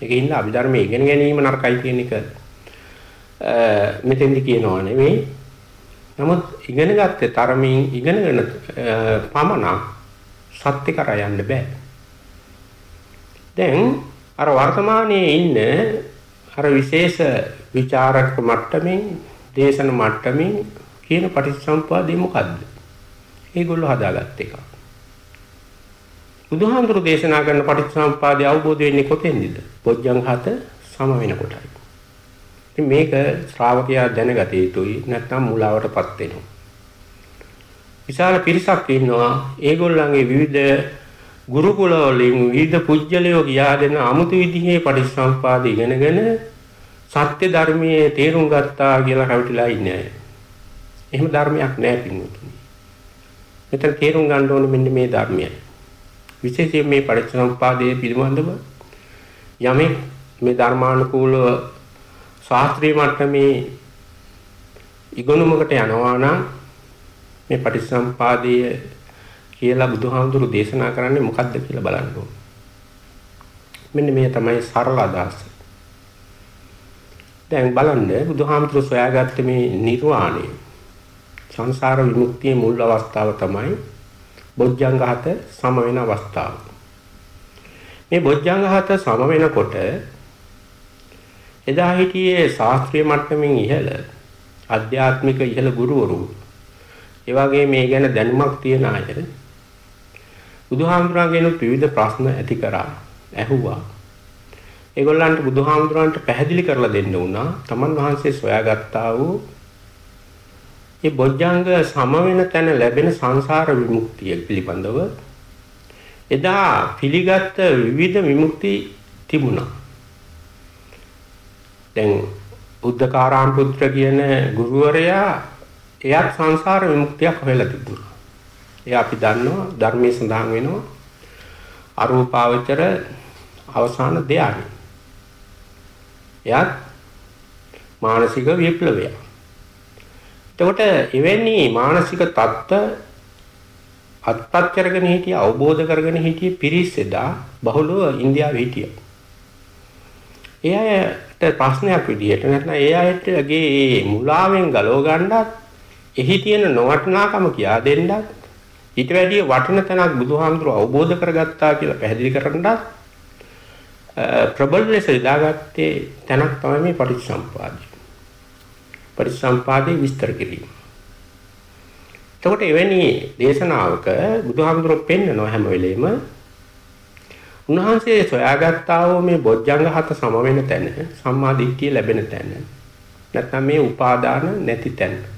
ඒකින්ද අභිධර්මයේ ඉගෙන ගැනීම නරකයි කියන එක මෙතෙන්දි කියනවා නෙමෙයි. නමුත් ඉගෙන ගත්තේ තරමින් ඉගෙනගෙන පමණක් සත්‍ය කරා යන්න බෑ. දැන් අර වර්තමානයේ ඉන්න අර විශේෂ ਵਿਚාරක මට්ටමින් දේශන මට්ටමින් කියන පටිච්චසමුප්පාදේ මොකද්ද? ඒගොල්ලෝ හදාගත්ත එක. බුදුහාමුදුරු දේශනා කරන පටිච්චසමුප්පාදේ අවබෝධ වෙන්නේ කොතෙන්ද? පොඥං හත සම වෙනකොටයි. ඉතින් මේක ශ්‍රාවකයා දැනගත යුතුයි නැත්නම් මුලාවටපත් වෙනවා. විශාල පිරිසක් ඉන්නවා ඒගොල්ලන්ගේ විවිධ ගුරුකුල වලින් විවිධ පුජ්‍යලයෝ ගියා දෙන අමුතු විදිහේ පරිසම්පාද ඉගෙනගෙන සත්‍ය ධර්මයේ තේරුම් ගත්තා කියලා රැවටිලා ඉන්නේ අය. එහෙම ධර්මයක් නැහැ පින්වතුනි. මෙතන තේරුම් ගන්න ඕනේ මෙන්න මේ ධර්මයයි. විශේෂයෙන් මේ පරිසම්පාදයේ පිළිබඳව යමෙක් මේ ධර්මානුකූලව ශාස්ත්‍රීය මට්ටමේ ඉගෙනුමකට යනවා නම් මේ පටිච්චසම්පාදයේ කියලා බුදුහාමුදුරු දේශනා කරන්නේ මොකද්ද කියලා බලන්න ඕන. මෙන්න මේ තමයි සරල අදහස. දැන් බලන්න බුදුහාමුදුරු සොයාගත්ත මේ නිර්වාණය සංසාර විමුක්තියේ මුල් අවස්ථාව තමයි බොජ්ජංග හත සම වෙන අවස්ථාව. මේ බොජ්ජංග හත සම වෙනකොට එදා හිටියේ ශාස්ත්‍රීය මට්ටමින් ඉහළ ආධ්‍යාත්මික ඉහළ ගුරුවරු ඒ වගේ මේ ගැන දැනුමක් තියන අය බුදුහාමුදුරන්ගෙන විවිධ ප්‍රශ්න ඇති කරා. ඇහුවා. ඒගොල්ලන්ට බුදුහාමුදුරන්ට පැහැදිලි කරලා දෙන්න වුණා. තමන් වහන්සේ සොයාගත්තා වූ මේ බොජ්ජංග සම වෙන තැන ලැබෙන සංසාර විමුක්තිය පිළිබඳව එදා පිළිගත් විවිධ විමුක්ති තිබුණා. දැන් බුද්ධකාරාම පුත්‍ර කියන ගුරුවරයා එයත් සංසාර විමුක්තියක් හොයලා තිබුණා. ඒ අපි දන්නවා ධර්මයේ සඳහන් වෙනවා අරූපාවචර අවසාන ධානය. එයත් මානසික විප්ලවය. එතකොට එවැනි මානසික தත්ත අත්පත් කරගෙන හිටිය අවබෝධ කරගෙන හිටිය පිරිස් එදා බහුලව ඉන්දියාවේ හිටියා. ඒ අයට ප්‍රශ්නයක් විදිහට නැත්නම් ඒ අයටගේ මුලාවෙන් ගලව ගන්නත් එහි තියෙන නොවටනාකම කියා දෙන්නත් ඊට වැඩිය වටින තැනක් බුදුහාමුදුරුව අවබෝධ කරගත්තා කියලා පැහැදිලි කරන්නත් ප්‍රබල ලෙස ඉදාගත්තේ තැනක් තමයි මේ පටිච්චසම්පාදය. පටිච්චසම්පාදේ විස්තර කිරීම. එතකොට එවැනි දේශනාවක බුදුහාමුදුරුව පෙන්නනවා හැම වෙලෙම උන්වහන්සේ සොයාගත්තා වූ මේ බොජ්ජංග හත සම වෙන තැන සම්මා දිට්ඨිය ලැබෙන තැන නැත්නම් මේ උපාදාන නැති තැන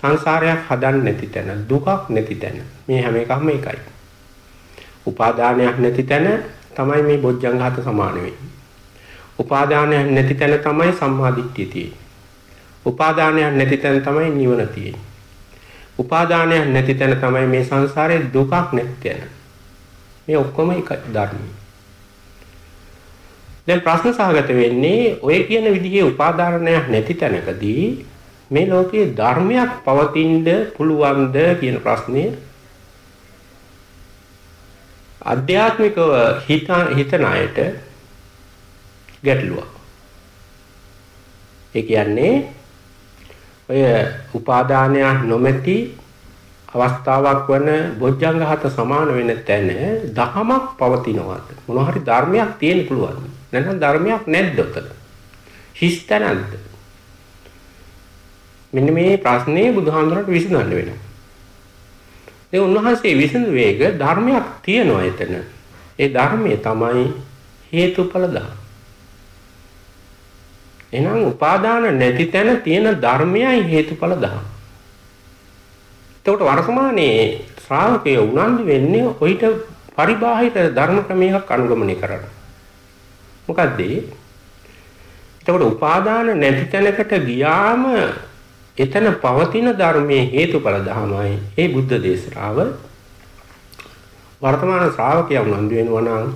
සංසාරයක් හදන්න නැති තැන දුකක් නැති තැන මේ හැම එකක්ම එකයි. උපාදානයක් නැති තැන තමයි මේ බොජ්ජංග හත සමාන වෙන්නේ. උපාදානයක් නැති තැන තමයි සම්මාදිට්ඨිය තියෙන්නේ. උපාදානයක් නැති තැන තමයි නිවන තියෙන්නේ. උපාදානයක් නැති තැන තමයි මේ සංසාරේ දුකක් නැති තැන. මේ ඔක්කොම එක ධර්මයි. දැන් ප්‍රශ්න සහගත වෙන්නේ ඔය කියන විදිහේ උපාදානයක් නැති තැනකදී මේ ලෝකයේ ධර්මයක් පවතින්න පුළුවන්ද කියන ප්‍රශ්නය අධ්‍යාත්මිකව හිතන අයට ගැටලුවක්. ඒ කියන්නේ ඔය උපාදානයක් නොමැති අවස්ථාවක් වන බොජ්ජංග හත සමාන වෙන තැන දහමක් පවතිනවාද? මොන හරි ධර්මයක් තියෙන්න පුළුවන් නැත්නම් ධර්මයක් නැද්ද උතන හිස් තැනක්ද? මෙන්න මේ ප්‍රශ්නේ බුදුහාමුදුරන්ට විසඳන්න වෙනවා. ඒ උන්වහන්සේ විසඳුවේ එක ධර්මයක් තියෙනවා එතන. ඒ ධර්මයේ තමයි හේතුඵල ධර්ම. එහෙනම් උපාදාන නැති තැන තියෙන ධර්මයයි හේතුඵල ධර්ම. එතකොට වර්තමානයේ ශ්‍රාවකය උනන්දු වෙන්නේ ඔయిత පරිබාහිර ධර්ම ක්‍රමයක් අනුගමනය කරන්න. මොකද්ද එතකොට උපාදාන නැති තැනකට ගියාම එතන පවතින ධර්මයේ හේතුඵල ධමයි ඒ බුද්ධ දේශනාව වර්තමාන ශ්‍රාවකයා උනන්දු වෙනවා නම්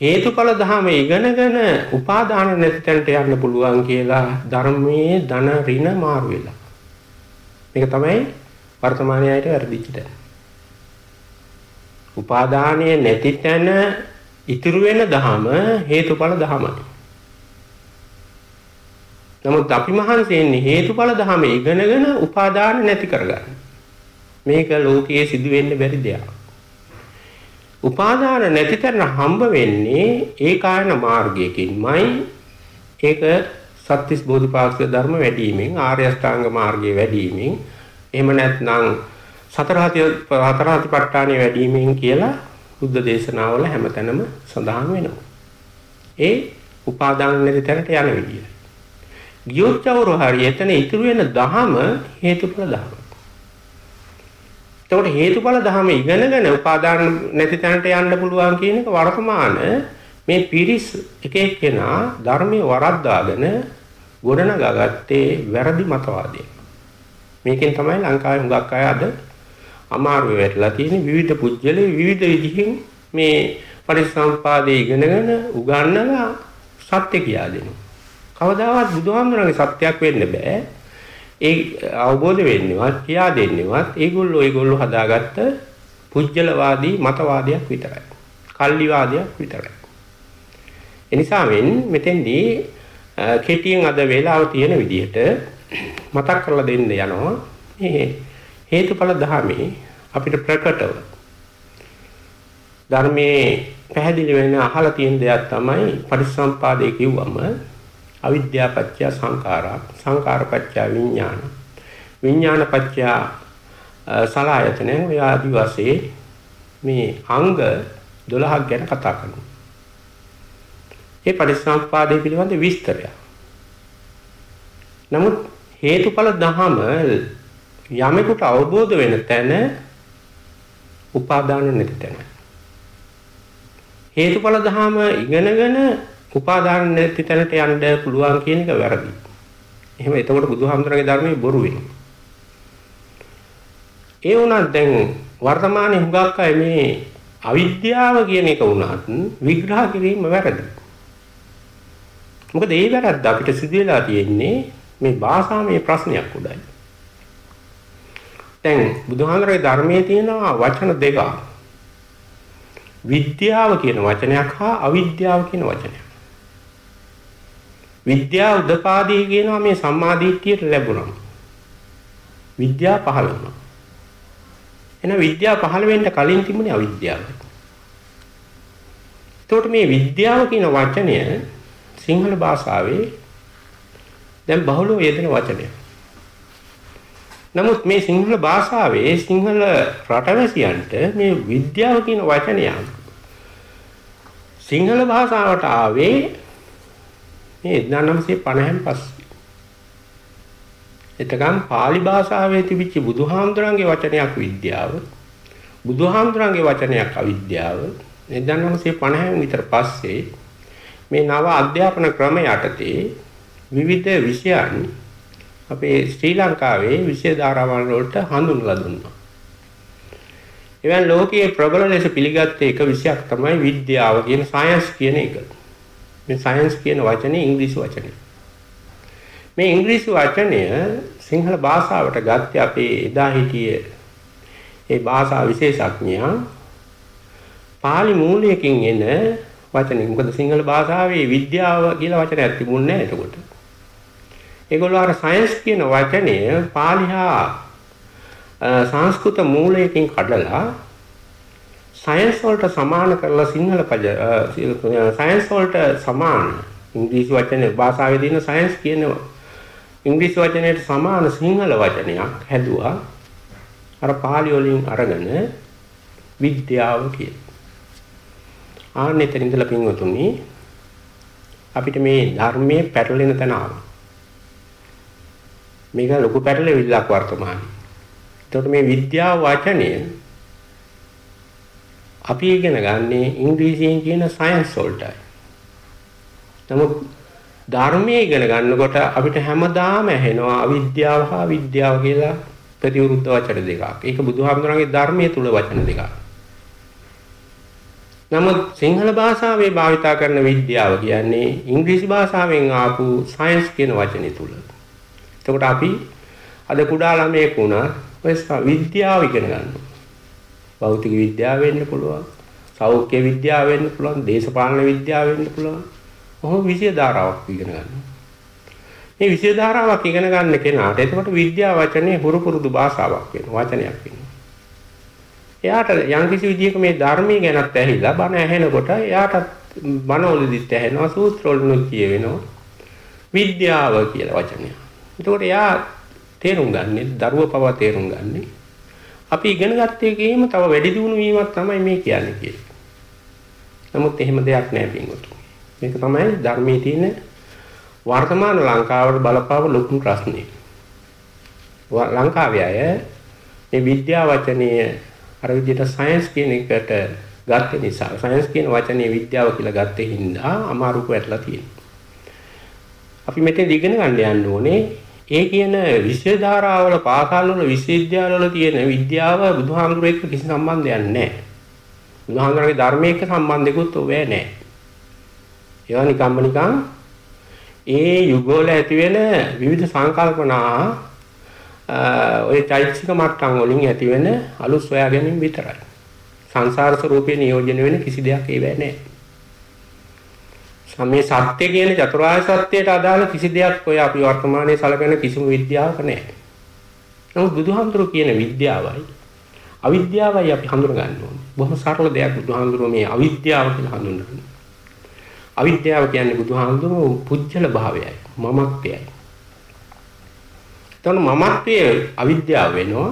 හේතුඵල ධම ඉගෙනගෙන උපාදාන නැති තැනට යන්න පුළුවන් කියලා ධර්මයේ ධන ඍණ මාරු වෙලා. මේක තමයි වර්තමානයේ අයට වැරදිච්ච තැන උපාදානයේ නැති තැන ඉතුරු වෙන ධම හේතුඵල ධමයි නමුත් අපි මහන්සි වෙන්නේ හේතුඵල ධම ඉගෙනගෙන උපාදාන නැති කරගන්න. මේක ලෝකයේ සිදු වෙන්න බැරි දෙයක්. උපාදාන නැති කරන හම්බ වෙන්නේ ඒකායන මාර්ගයකින්මයි. ඒක සත්‍තිස් බෝධිපාක්ෂික ධර්ම වැඩිවීමෙන් ආර්ය අෂ්ටාංග මාර්ගයේ වැඩිවීමෙන් එහෙම නැත්නම් සතර හතර හතිපට්ඨානෙ වැඩිවීමෙන් කියලා බුද්ධ දේශනාවල හැමතැනම සඳහන් වෙනවා. ඒ උපාදාන නැති තැනට යන විදිය. ගියොත් චවරු හරි එතන ඉතුරු වෙන දහම හේතුඵල දහම. එතකොට හේතුඵල දහම ඉගෙනගෙන උපාදාන නැති තැනට යන්න පුළුවන් කියන එක වර්තමාන මේ පිරිස් එක එක්කෙනා ධර්මයේ වරද්දාගෙන ගොඩනගාගත්තේ වැරදි මතවාදය. මේකෙන් තමයි ලංකාවේ හුඟක් අය අද අමාරු වෙලා තියෙන්නේ විවිධ පුජ්‍යලේ විවිධ විදිහින් මේ පරිසම්පාදේ ඉගෙනගෙන උගන්නලා සත්‍ය කියා දෙනවා. කවදාවත් බුදුහාමුදුරන්ගේ සත්‍යයක් වෙන්න බෑ. ඒ අවබෝධ වෙන්නේවත් කියා දෙන්නේවත් ඒගොල්ලෝ ඒගොල්ලෝ හදාගත්ත පුජ්‍යලවාදී මතවාදයක් විතරයි. කල්ලිවාදයක් විතරයි. එනිසා මෙතෙන්දී කෙටියෙන් අද වේලාව තියෙන විදිහට මතක් කරලා දෙන්න යනවා මේ හේතුඵල ධර්මයේ අපිට ප්‍රකටව ධර්මයේ පැහැදිලි වෙන අහලා තියෙන දෙයක් තමයි පරිසම්පාදේ කිව්වම අවිද්‍යාපච්චය සංඛාරා සංඛාරපච්චය විඥාන විඥානපච්චය සලආයතන ඔය ආදි වශයෙන් මේ අංග 12ක් ගැන කතා කරනවා. ඒ පරිසම්පාදයේ පිළිබඳ විස්තරය. නමුත් හේතුඵල ධහම යමෙකුට අවබෝධ වෙන තැන උපාදාන නැති තැන. හේතුඵල ධහම ඉගෙනගෙන උපාදාන නැති තැනට යන්න පුළුවන් කියන එක වැරදි. එහෙම එතකොට බුදුහාමුදුරගේ ධර්මයේ බොරු වෙනවා. ඒ වුණත් දැන් වර්තමානයේ හුඟක් අය මේ අවිද්‍යාව කියන එක වුණත් විග්‍රහ කිරීම වැරදි. මොකද ඒ වැරද්ද අපිට සිදු වෙලා තියෙන්නේ මේ භාෂාවේ ප්‍රශ්නයක් උඩයි. දැන් බුදුහාමරගේ ධර්මයේ තියෙනවා වචන දෙකක්. විද්‍යාව කියන වචනයක් හා අවිද්‍යාව කියන වචනයක්. විද්‍යාව උදපාදී කියනවා මේ සම්මාදිට්ඨියට ලැබුණා. විද්‍යාව පහළ වුණා. එහෙනම් විද්‍යාව පහළ වෙන්න කලින් තිබුණේ අවිද්‍යාව. එතකොට මේ විද්‍යාව කියන වචනය සිංහල භාෂාවේ දැන් බහුලව යෙදෙන වචනයක්. නමුත් මේ සිංහල භාෂාවේ සිංහල රටවැසියන්ට මේ විද්‍යාව කියන වචනය සිංහල භාෂාවට ආවේ මේ 1950න් පස්සේ. එතකන් pāli භාෂාවේ තිබිච්ච බුදුහාමුදුරන්ගේ වචනයක් විද්‍යාව බුදුහාමුදුරන්ගේ වචනයක් අවිද්‍යාව 1950න් විතර පස්සේ මේ නව අධ්‍යාපන ක්‍රම යටතේ විවිධ විෂයන් අපේ ශ්‍රී ලංකාවේ විෂය ධාරාවන් වලට හඳුන්වලා දුන්නා. එවන් ලෝකයේ ප්‍රබල ලෙස පිළිගත්තේ එක විෂයක් තමයි විද්‍යාව කියන සයන්ස් කියන එක. මේ සයන්ස් කියන වචනේ ඉංග්‍රීසි වචනේ. මේ ඉංග්‍රීසි වචනය සිංහල භාෂාවට ගත්තේ අපේ එදා හිටියේ ඒ භාෂා විශේෂඥයා පාලි මූලයකින් එන වචනේ. මොකද සිංහල භාෂාවේ විද්‍යාව කියලා වචනයක් තිබුණේ නැහැ එතකොට. ඒගොල්ලෝ අර සයන්ස් කියන වචනය පාලි හා සංස්කෘත මූලයකින් කඩලා සයන්ස් වලට සමාන කරලා සිංහල පද සයන්ස් වලට සමාන ඉංග්‍රීසි වචනේ භාෂාවේ තියෙන සයන්ස් කියන ඉංග්‍රීසි වචනයට සමාන සිංහල වචනයක් හැදුවා අර පාලි වලින් අරගෙන විද්‍යාව කියන. ආන්න එතන ඉඳලා පින්වතුනි අපිට මේ ධර්මයේ පැටලෙන තැන ආවා. මේක ලොකු පැටලෙවිල්ලක් වර්තමානයේ. එතකොට මේ විද්‍යාව වචනය අපි ඉගෙන ගන්නේ ඉංග්‍රීසියෙන් කියන සයන්ස් වලටයි. නමුත් ධර්මයේ ඉගෙන ගන්නකොට අපිට හැමදාම ඇහෙනවා අවිද්‍යාව හා විද්‍යාව කියලා ප්‍රතිවිරුද්ධ වචන දෙකක්. ඒක බුදුහාමුදුරන්ගේ ධර්මයේ තුල වචන දෙකක්. නමුත් සිංහල භාෂාවේ භාවිතා කරන විද්‍යාව කියන්නේ ඉංග්‍රීසි භාෂාවෙන් ආපු සයන්ස් කියන වචනේ තුල. එතකොට අපි අද කුඩා ළමයෙක් වුණා ඔය විද්‍යාව ඉගෙන ගන්නවා. භෞතික විද්‍යාව වෙන්න පුළුවන්. සෞඛ්‍ය විද්‍යාව වෙන්න පුළුවන්. දේශපාලන විද්‍යාව වෙන්න පුළුවන්. ඔහොම විෂය ධාරාවක් ඉගෙන ගන්නවා. මේ විෂය ධාරාවක් ඉගෙන ගන්න කෙනාට එතකොට විද්‍යා වචනේ හුරු පුරුදු භාෂාවක් වෙනවා. වචනයක් වෙනවා. එයාට යම්කිසි විදියක මේ ධර්මයේ ගැනත් ඇහිලා බණ ඇහෙනකොට එයාට බණවලදීත් ඇහෙනවා සූත්‍රවලුත් කියවෙනවා විද්‍යාව කියලා වචනය. එතකොට එයා තේරුම් ගන්නේ දරුව පව තේරුම් ගන්නේ අපි ඉගෙන ගත්ත එකේම තව වැඩි දියුණු වීමක් තමයි මේ කියන්නේ කියලා. නමුත් එහෙම දෙයක් නෑ පින්වතුනි. මේක තමයි ධර්මයේ තියෙන වර්තමාන ලංකාවට බලපාව ලොකුම ප්‍රශ්නේ. ලංකාවේ අය මේ විද්‍යා වචනීය අර විදිහට සයන්ස් කියන එකට ගත්ත නිසා සයන්ස් කියන වචනේ විද්‍යාව කියලා ගත්තේ හින්දා අමාරුක වැටලා තියෙනවා. අපි මෙතෙන් ඉගෙන ගන්න යන්න ඕනේ ඒ කියන විෂය ධාරාවල පාසල්වල විශ්වවිද්‍යාලවල තියෙන විද්‍යාව බුදුහාමුදුරුවෝ එක්ක කිසි සම්බන්ධයක් නැහැ. බුදුහාමුදුරන්ගේ ධර්මයක සම්බන්ධිකුත් ඔබේ නැහැ. ඒවා නිකම්ම නිකම් ඒ යුගවල ඇති වෙන විවිධ සංකල්පනා ඔය චෛතසික මට්ටම් වලින් ඇති වෙන අලුත් සොයා ගැනීම විතරයි. සංසාර ස්වરૂපේ නියෝජනය වෙන කිසි දෙයක් ඒවැ නැහැ. සමේ සත්‍ය කියන චතුරාර්ය සත්‍යයට අදාළ කිසි දෙයක් ඔය අපි වර්තමානයේ සැලකෙන කිසිම විද්‍යාවක නැහැ. නමුත් බුදුහාමුදුරුවෝ කියන විද්‍යාවයි අවිද්‍යාවයි අපි හඳුන ගන්න ඕනේ. බොහොම සරල දෙයක් බුදුහාමුදුරුවෝ මේ අවිද්‍යාව කියලා හඳුන්වන්නේ. අවිද්‍යාව කියන්නේ බුදුහාමුදුරුවෝ පුජ්‍යල භාවයයි, මමත්වයයි. එතන මමත්වයේ අවිද්‍යාව වෙනවා.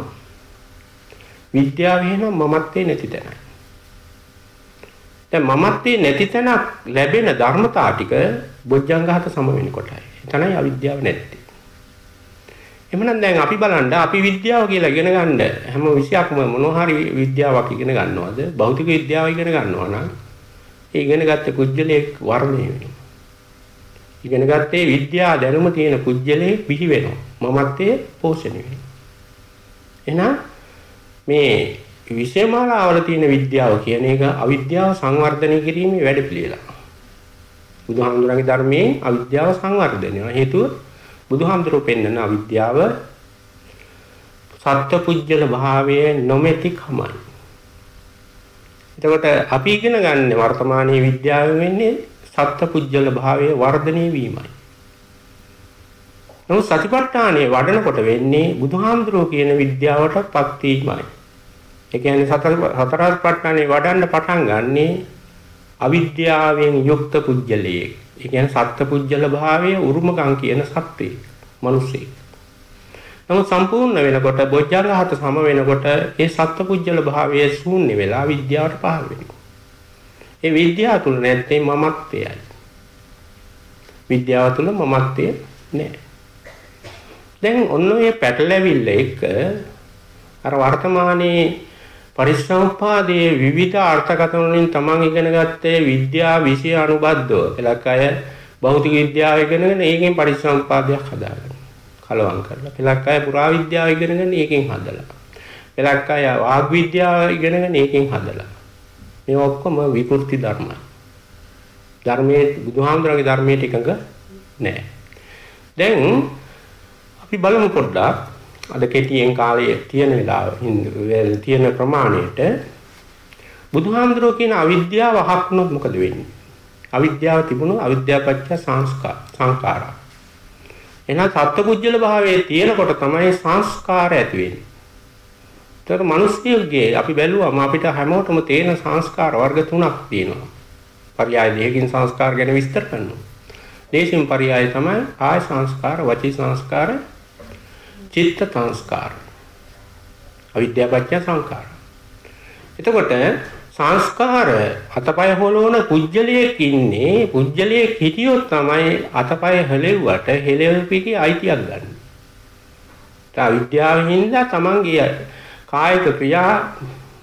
විද්‍යාව වෙනවා මමත්වේ නැති තැනයි. දැන් මමත්වේ නැති තැනක් ලැබෙන ධර්මතා ටික බොජ්ජංගහත සම වෙනකොටයි. එතනයි අවිද්‍යාව නැත්තේ. එහෙනම් දැන් අපි බලන්න අපි විද්‍යාව කියලා ඉගෙන ගන්න හැම විෂයක්ම මොනවා හරි විද්‍යාවක් ඉගෙන ගන්නවද? භෞතික විද්‍යාව ඉගෙන ගන්නවා නම් ඒ ඉගෙන ගත්ත කුජලයේ වර්ණය වෙනවා. ඉගෙන ගත්තේ විද්‍යා දැනුම තියෙන කුජලයේ පිහි වෙනවා. මමත්වයේ පෝෂණය වෙනවා. එහෙනම් මේ විෂයමාලාවල තියෙන විද්‍යාව කියන එක අවිද්‍යාව සංවර්ධනය කිරීමේ වැඩපිළිවෙල. බුදුහාමුදුරන්ගේ ධර්මයේ අවිද්‍යාව සංවර්ධනය. හේතුව බුදුහාමුදුරුවෝ පෙන්වන අවිද්‍යාව සත්පුජ්‍යල භාවයේ නොමැතිකමයි. එතකොට අපි ඉගෙන ගන්න වර්තමානයේ විද්‍යාව වෙන්නේ සත්පුජ්‍යල භාවයේ වර්ධනය වීමයි. නමුත් සතිපට්ඨානයේ වඩනකොට වෙන්නේ බුදුහාමුදුරුවෝ කියන විද්‍යාවටපත් වීමයි. ඒ කියන්නේ සතර සතරපට්ඨානේ වඩන්න පටන් ගන්නේ අවිද්‍යාවෙන් යුක්ත පුජ්‍යලයේ. ඒ කියන්නේ සත්පුජ්‍යල භාවයේ උරුමකම් කියන සත්‍වේ. මිනිස්සේ. නමුත් සම්පූර්ණ වෙනකොට බොජ්ජංගහත සම වෙනකොට ඒ සත්පුජ්‍යල භාවයේ ශූන්‍ය වෙලා විද්‍යාවට පහළ වෙනවා. ඒ විද්‍යාව තුල නැත්තේ මමත්වයයි. විද්‍යාව තුල මමත්වය නැහැ. දැන් ඔන්න ඔය පැටලැවිල්ල එක අර වර්තමානයේ පරිසම්පාදයේ විවිධ අර්ථකථන වලින් තමන් ඉගෙන ගත්තේ විද්‍යා විෂය අනුබද්ධව. එලක් අය භෞතික විද්‍යාව ඉගෙනගෙන ඒකෙන් පරිසම්පාදයක් හදාගන්න. කලවම් කරලා. එලක් අය පුරා විද්‍යාව ඉගෙනගෙන ඒකෙන් හදලා. එලක් අය වාග් විද්‍යාව ඉගෙනගෙන ඒකෙන් හදලා. මේ ඔක්කොම විකෘති ධර්මයි. ධර්මයේ බුදුහාමුදුරන්ගේ ධර්මයට එකඟ නැහැ. දැන් අපි බලමු පොඩ්ඩක් අද කෙටියෙන් කාලයේ තියෙන වෙලාව තියෙන ප්‍රමාණයට බුදුහාමුදුරුවෝ කියන අවිද්‍යාව අහක්නොත් මොකද වෙන්නේ? අවිද්‍යාව තිබුණොත් අවිද්‍යාපච්ච සංස්කාර සංකාරා. එහෙනම් සත්පුජ්‍යල භාවයේ තියෙනකොට තමයි සංස්කාර ඇති වෙන්නේ. ඒතර මිනිස්සුගේ අපි බැලුවම අපිට හැමෝටම තේන සංස්කාර වර්ග තුනක් තියෙනවා. පරයය දෙකකින් සංස්කාර ගැන විස්තර කරනවා. දේශින් පරයය තමයි ආය සංස්කාර, වචී සංස්කාර, චිත්ත සංස්කාර. අවිද්‍යාපච්ච සංකාර. එතකොට සංස්කාර අතපය හොලවන පුජ්‍යලයක් ඉන්නේ පුජ්‍යලයක් හිටියොත් තමයි අතපය හෙලෙව්වට හෙලෙව පිටි අයිතියක් ගන්න. ඒ අවිද්‍යාවෙන් හින්දා තමන්ගේ කායික ක්‍රියා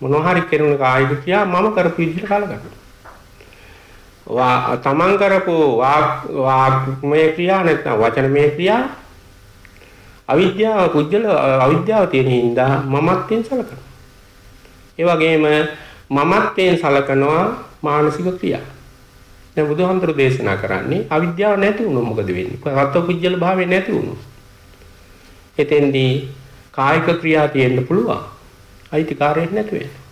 මොනවා හරි කරන කායික ක්‍රියා මම කරපු විදිහට කලකට. වා තමන් කරපු වාක් වාක්මය ක්‍රියා නැත්නම් වචනමය ක්‍රියා අවිද්‍යාව කුජල අවිද්‍යාව තියෙන හින්දා මමත්වයෙන් සලකනවා. ඒ වගේම මමත්වයෙන් සලකනවා මානසික ක්‍රියා. දැන් බුදුහාමුදුරු දේශනා කරන්නේ අවිද්‍යාව නැති වුණොත් මොකද වෙන්නේ? සත්ව කුජල භාවය නැති වුණොත්. එතෙන්දී කායික ක්‍රියා තියෙන්න පුළුවන්. අයිතිකාරයක් නැතු වෙනවා.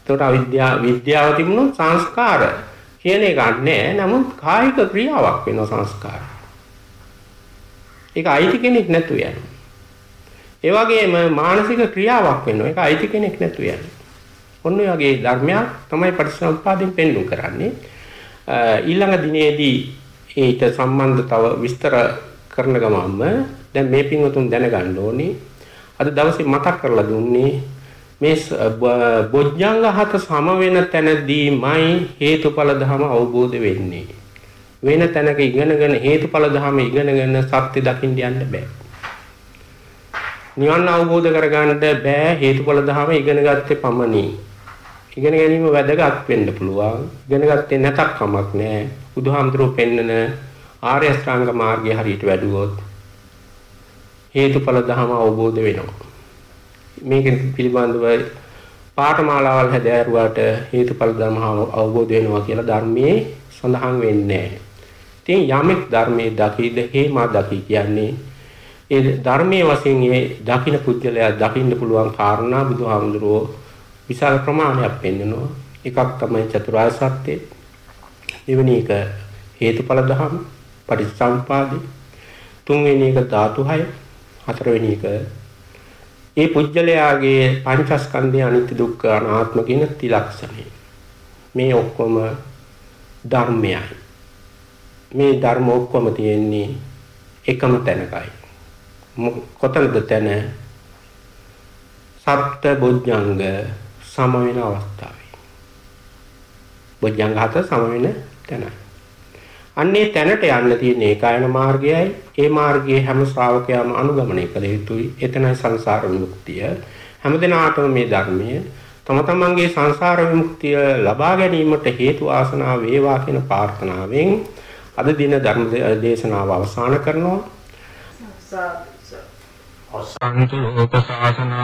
එතකොට අවිද්‍යාව විද්‍යාව තිබුණොත් සංස්කාර කියන එක නැහැ. නමුත් කායික ක්‍රියාවක් වෙනවා සංස්කාර. ඒක අයිති කෙනෙක් නැතු යනවා. ඒ වගේම මානසික ක්‍රියාවක් වෙනවා. ඒක අයිති කෙනෙක් නැතු යනවා. ඔන්න ඔය වගේ ධර්මයක් තමයි පටිච්චසමුප්පාදයෙන් පෙන්වු කරන්නේ. ඊළඟ දිනේදී ඊට සම්බන්ධ තව විස්තර කරන ගමන්ම දැන් මේ පින්වතුන් දැනගන්න ඕනේ අද දවසේ මතක් කරලා දුන්නේ මේ බොජ්ජංග හත සම වෙන තැනදීමයි හේතුඵල ධම අවබෝධ වෙන්නේ. වෙන තැනක ඉගෙනගෙන හේතුඵල ධම ඉගෙනගෙන සත්‍ය දකින්න යන්න බෑ. නිවන් අවබෝධ කරගන්න බෑ හේතුඵල ධම ඉගෙන ගත්තේ පමණි. ඉගෙන ගැනීම වැදගත් වෙන්න පුළුවන්. ඉගෙන ගත්තේ නැතක් කමක් නෑ. බුදුහාමුදුරුවෝ පෙන්නන ආර්ය අෂ්ටාංග මාර්ගය හරියට වැඩුවොත් හේතුඵල ධම අවබෝධ වෙනවා. මේක පිළිබඳව පාඨමාලාවල් හැදෑරුවාට හේතුඵල ධම අවබෝධ වෙනවා කියලා ධර්මයේ සඳහන් වෙන්නේ නැහැ. ඉතින් යමෙක් ධර්මයේ දකිද හේමා දකි කියන්නේ ඒ ධර්මයේ වශයෙන් ඒ දකින්න පුද්ගලයා දකින්න පුළුවන් කාරණා බුදුහාමුදුරුවෝ විශාල ප්‍රමාණයක් පෙන්වනවා. එකක් තමයි චතුරාර්ය සත්‍ය. දෙවෙනි එක හේතුඵල ධම පටිච්චසමුපාදේ. තුන්වෙනි එක ධාතු 6. හතරවෙනි එක ඒ පුජ්‍යලයාගේ පංචස්කන්ධය අනිත්‍ය දුක්ඛ අනාත්ම කියන ත්‍රිලක්ෂණය. මේ ඔක්කොම ධර්මයයි. මේ ධර්ම ඔක්කොම තියෙන්නේ එකම තැනකයි. කොතනද තැන? සප්ත බොජ්ජංග සම වෙන අවස්ථාවේ. බොජ්ජංග හත සම වෙන තැනයි. අන්නේ තැනට යන්න තියෙන ඒකායන මාර්ගයයි ඒ මාර්ගයේ හැම ශ්‍රාවකයාම අනුගමනය කළ යුතුයි. එතනයි සංසාර විමුක්තිය. හැමදෙනාටම මේ ධර්මය තම තමන්ගේ සංසාර විමුක්තිය ලබා ගැනීමට හේතු ආසනාව වේවා කියන ප්‍රාර්ථනාවෙන් අද දින ධර්ම දේශනාව අවසන් කරනවා. අසන්තු උපසාසනං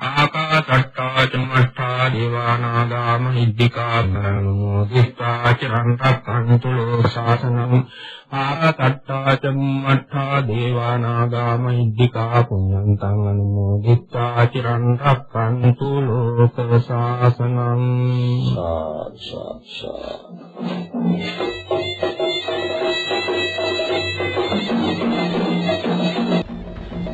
ආකාශට්ටා චුම්මට්ටා දේවානාගාම හිද්దికාමනෝදිස්සා චරන්තක්ඛන්තු ලෝසාසනං ආකාශට්ටා චුම්මට්ටා දේවානාගාම හිද්దికා පුඤ්ඤන්තං අනුමෝදිස්සා චරන්තක්ඛන්තු ලෝසාසනං සාසං